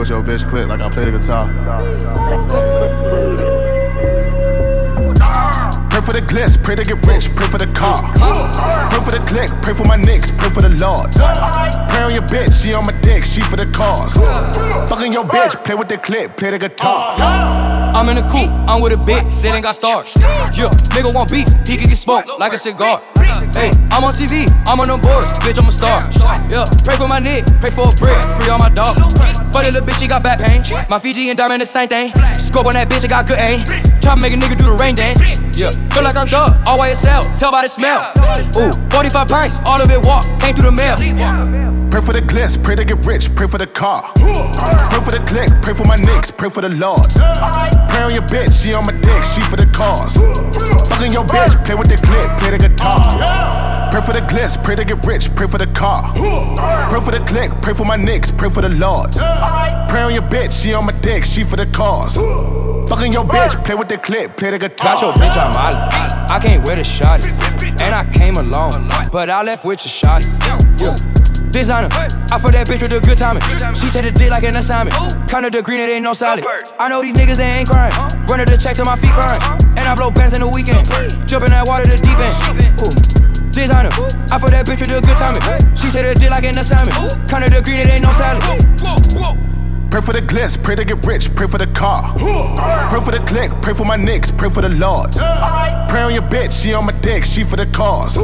with your bitch click like I play the guitar. Pray for the glitz, pray to get rich, pray for the car. Pray for the click, pray for my nicks, pray for the lords. Pray on your bitch, she on my dick, she for the cause. Fucking your bitch, play with the clip, play the guitar. I'm in the coupe, I'm with a bitch, said ain't got stars. Yeah, nigga want beef, he can get smoked like a cigar. Hey, I'm on TV, I'm on the board, bitch, I'm a star. Yeah, pray for my neck, pray for a brick, free all my dogs. Funny little bitch, she got back pain. My Fiji and diamond the same thing. Scope on that bitch, I got good aim. Try to make a nigga do the rain dance. Yeah, feel like I'm thug, all itself. Tell by the smell. Ooh, 45 pints, all of it walk, came through the mail. Pray for the glitz, pray to get rich, pray for the car. Pray for the click, pray for my nicks, pray for the lords. Pray on your bitch, she on my dick, she for the cause. Fucking your bitch, play with the clip, play the guitar. Pray for the glitz, pray to get rich, pray for the car. Pray for the click, pray for my nicks, pray for the lords. Pray on your bitch, she on my dick, she for the cause. Fucking your bitch, play with the clip, play the guitar. Got your bitch on Molly. I can't wear the shotty. And I came alone, but I left with your shotty. Yeah. Designer, I fuck that bitch with a good timing. She take the dick like an assignment. Counter the green, it ain't no solid. I know these niggas, they ain't crying. Running the check to my feet crying. And I blow bands in the weekend. Jump in that water, the deep end. Ooh. Designer, I fuck that bitch with a good timing. She take the dick like an assignment. Counter the green, it ain't no salad. Pray for the glitz, pray to get rich, pray for the car. Pray for the click, pray for my nicks, pray for the lords. Pray on your bitch, she on my dick, she for the cause.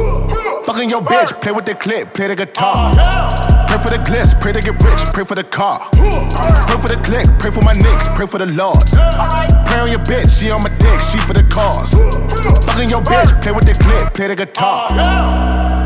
Fucking your bitch, play with the clip, play the guitar. Pray for the glitz, pray to get rich, pray for the car. Pray for the click, pray for my nicks, pray for the lords. Pray on your bitch, she on my dick, she for the cause. Fucking your bitch, play with the clip, play the guitar.